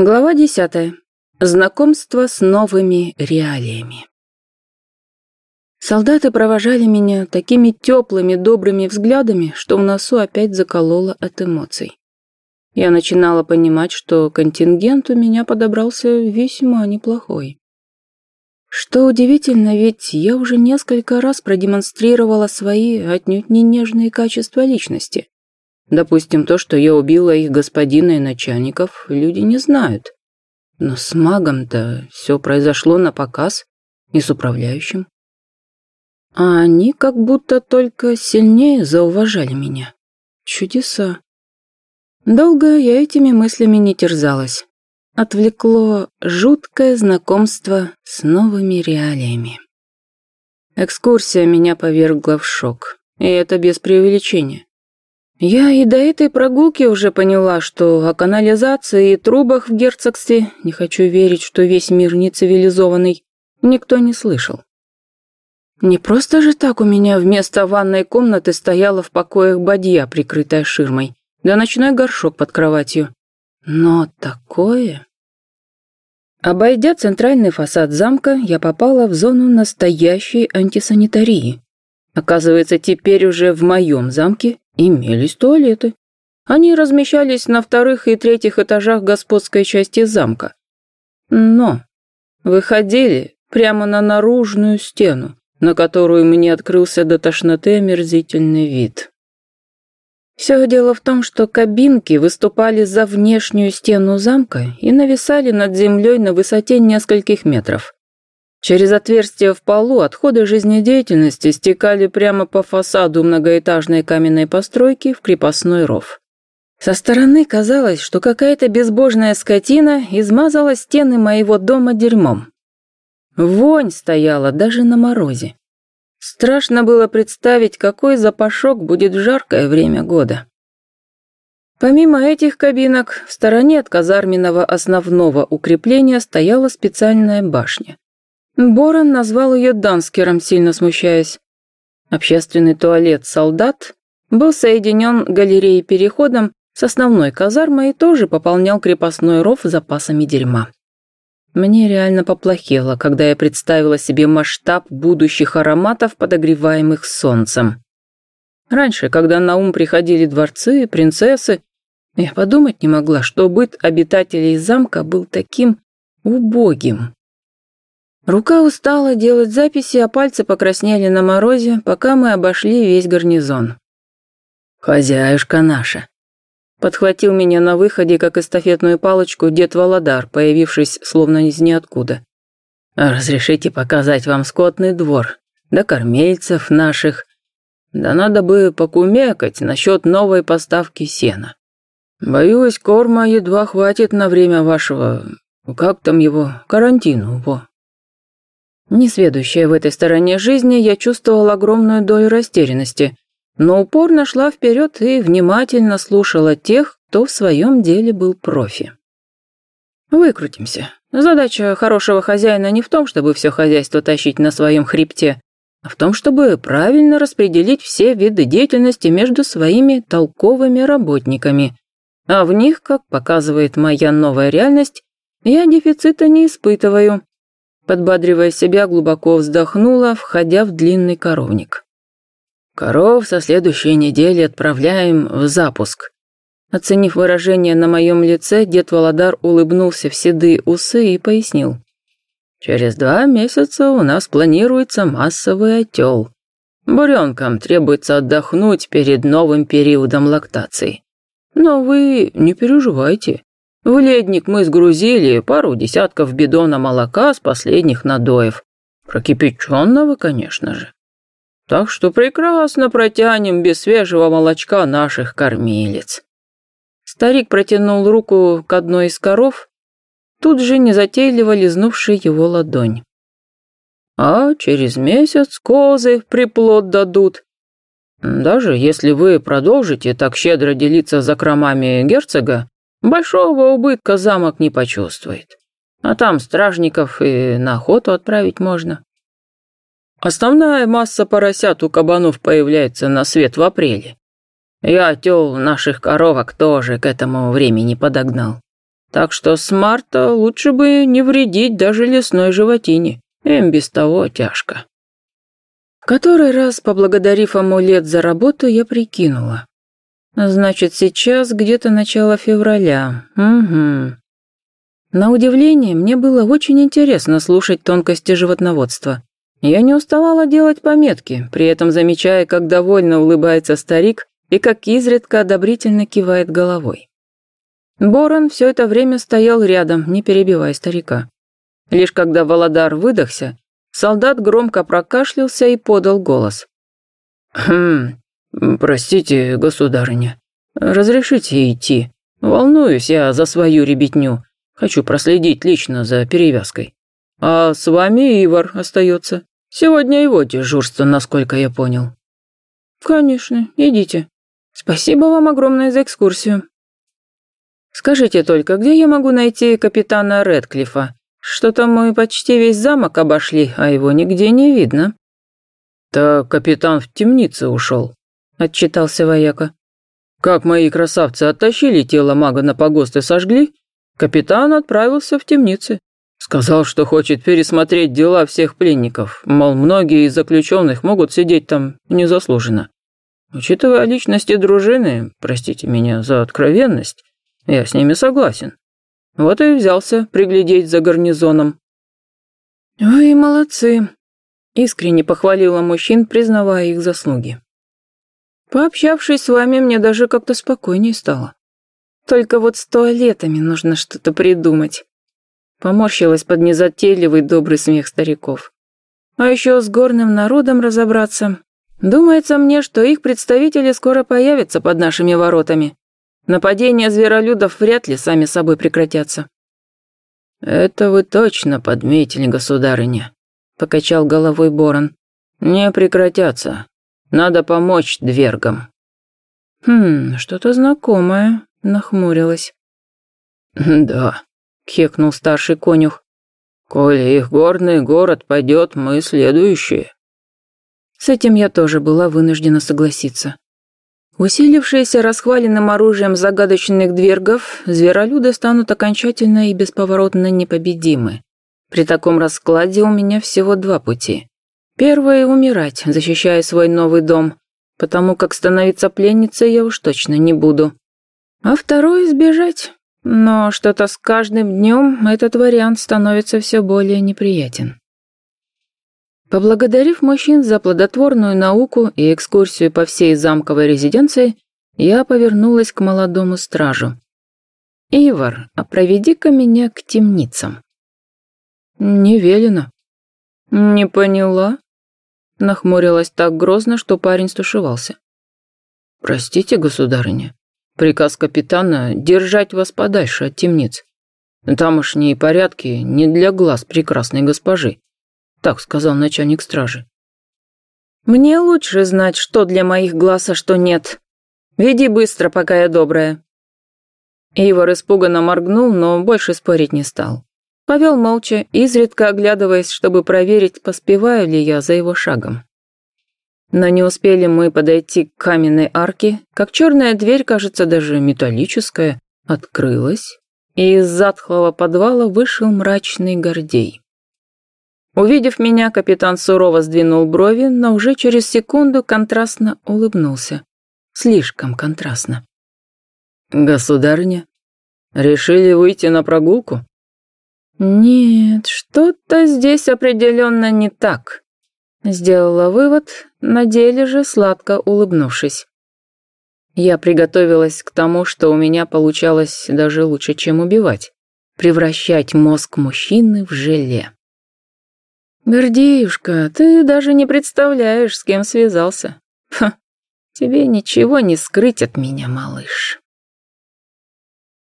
Глава десятая. Знакомство с новыми реалиями. Солдаты провожали меня такими теплыми, добрыми взглядами, что в носу опять закололо от эмоций. Я начинала понимать, что контингент у меня подобрался весьма неплохой. Что удивительно, ведь я уже несколько раз продемонстрировала свои отнюдь не нежные качества личности. Допустим, то, что я убила их господина и начальников, люди не знают. Но с магом-то все произошло на показ и с управляющим. А они как будто только сильнее зауважали меня. Чудеса. Долго я этими мыслями не терзалась. Отвлекло жуткое знакомство с новыми реалиями. Экскурсия меня повергла в шок, и это без преувеличения. Я и до этой прогулки уже поняла, что о канализации и трубах в герцогстве, не хочу верить, что весь мир не цивилизованный, никто не слышал. Не просто же так у меня вместо ванной комнаты стояла в покоях бадья, прикрытая ширмой, да ночной горшок под кроватью. Но такое... Обойдя центральный фасад замка, я попала в зону настоящей антисанитарии. Оказывается, теперь уже в моем замке имелись туалеты. Они размещались на вторых и третьих этажах господской части замка. Но выходили прямо на наружную стену, на которую мне открылся до тошноты омерзительный вид. Все дело в том, что кабинки выступали за внешнюю стену замка и нависали над землей на высоте нескольких метров. Через отверстия в полу отходы жизнедеятельности стекали прямо по фасаду многоэтажной каменной постройки в крепостной ров. Со стороны казалось, что какая-то безбожная скотина измазала стены моего дома дерьмом. Вонь стояла даже на морозе. Страшно было представить, какой запашок будет в жаркое время года. Помимо этих кабинок, в стороне от казарменного основного укрепления стояла специальная башня. Борон назвал ее Данскером, сильно смущаясь. Общественный туалет «Солдат» был соединен галереей-переходом с основной казармой и тоже пополнял крепостной ров запасами дерьма. Мне реально поплохело, когда я представила себе масштаб будущих ароматов, подогреваемых солнцем. Раньше, когда на ум приходили дворцы, принцессы, я подумать не могла, что быт обитателей замка был таким убогим. Рука устала делать записи, а пальцы покраснели на морозе, пока мы обошли весь гарнизон. «Хозяюшка наша!» Подхватил меня на выходе, как эстафетную палочку, дед Володар, появившись словно из ниоткуда. «Разрешите показать вам скотный двор, да кормильцев наших. Да надо бы покумекать насчет новой поставки сена. Боюсь, корма едва хватит на время вашего... Как там его? Карантину, во». Несведущая в этой стороне жизни, я чувствовала огромную долю растерянности, но упорно шла вперед и внимательно слушала тех, кто в своем деле был профи. Выкрутимся. Задача хорошего хозяина не в том, чтобы все хозяйство тащить на своем хребте, а в том, чтобы правильно распределить все виды деятельности между своими толковыми работниками. А в них, как показывает моя новая реальность, я дефицита не испытываю. Подбадривая себя, глубоко вздохнула, входя в длинный коровник. «Коров со следующей недели отправляем в запуск». Оценив выражение на моем лице, дед Володар улыбнулся в седые усы и пояснил. «Через два месяца у нас планируется массовый отел. Буренкам требуется отдохнуть перед новым периодом лактации. Но вы не переживайте, в ледник мы сгрузили пару десятков бидона молока с последних надоев. Прокипяченного, конечно же. Так что прекрасно протянем без свежего молочка наших кормилец. Старик протянул руку к одной из коров, тут же незатейливо лизнувший его ладонь. А через месяц козы приплод дадут. Даже если вы продолжите так щедро делиться закромами герцога, Большого убытка замок не почувствует. А там стражников и на охоту отправить можно. Основная масса поросят у кабанов появляется на свет в апреле. Я тел наших коровок тоже к этому времени подогнал. Так что с марта лучше бы не вредить даже лесной животине. Им без того тяжко. Который раз, поблагодарив амулет за работу, я прикинула. Значит, сейчас где-то начало февраля. Угу. На удивление, мне было очень интересно слушать тонкости животноводства. Я не уставала делать пометки, при этом замечая, как довольно улыбается старик и как изредка одобрительно кивает головой. Борон все это время стоял рядом, не перебивая старика. Лишь когда Володар выдохся, солдат громко прокашлялся и подал голос. «Хм, простите, государыня, разрешите идти? Волнуюсь я за свою ребятню, хочу проследить лично за перевязкой. А с вами Ивар остается. Сегодня его дежурство, насколько я понял». «Конечно, идите. Спасибо вам огромное за экскурсию». «Скажите только, где я могу найти капитана Редклифа? Что-то мы почти весь замок обошли, а его нигде не видно». «Да капитан в темнице ушел», — отчитался вояка. «Как мои красавцы оттащили тело мага на погост и сожгли, капитан отправился в темницы. Сказал, что хочет пересмотреть дела всех пленников, мол, многие из заключенных могут сидеть там незаслуженно. Учитывая личности дружины, простите меня за откровенность, я с ними согласен. Вот и взялся приглядеть за гарнизоном. «Вы молодцы», — искренне похвалила мужчин, признавая их заслуги. «Пообщавшись с вами, мне даже как-то спокойнее стало. Только вот с туалетами нужно что-то придумать». Поморщилась под незатейливый добрый смех стариков. «А еще с горным народом разобраться. Думается мне, что их представители скоро появятся под нашими воротами. Нападения зверолюдов вряд ли сами собой прекратятся. «Это вы точно подметили, государыня», — покачал головой Борон. «Не прекратятся. Надо помочь двергам». «Хм, что-то знакомое», — нахмурилась. «Да», — кекнул старший конюх. «Коли их горный город пойдет, мы следующие». С этим я тоже была вынуждена согласиться. Усилившиеся расхваленным оружием загадочных двергов, зверолюды станут окончательно и бесповоротно непобедимы. При таком раскладе у меня всего два пути. Первый – умирать, защищая свой новый дом, потому как становиться пленницей я уж точно не буду. А второй – сбежать. Но что-то с каждым днем этот вариант становится все более неприятен. Поблагодарив мужчин за плодотворную науку и экскурсию по всей замковой резиденции, я повернулась к молодому стражу. «Ивар, а проведи-ка меня к темницам». «Не велено». «Не поняла?» Нахмурилась так грозно, что парень стушевался. «Простите, государыня, приказ капитана держать вас подальше от темниц. Тамошние порядки не для глаз прекрасной госпожи. Так сказал начальник стражи. Мне лучше знать, что для моих глаз, а что нет. Веди быстро, пока я добрая. Ивар испуганно моргнул, но больше спорить не стал. Повел молча, изредка оглядываясь, чтобы проверить, поспеваю ли я за его шагом. Но не успели мы подойти к каменной арке, как черная дверь, кажется, даже металлическая, открылась, и из затхлого подвала вышел мрачный Гордей. Увидев меня, капитан сурово сдвинул брови, но уже через секунду контрастно улыбнулся. Слишком контрастно. «Государыня, решили выйти на прогулку?» «Нет, что-то здесь определенно не так», — сделала вывод, на деле же сладко улыбнувшись. Я приготовилась к тому, что у меня получалось даже лучше, чем убивать. Превращать мозг мужчины в желе. «Гордеюшка, ты даже не представляешь, с кем связался. Ха, тебе ничего не скрыть от меня, малыш».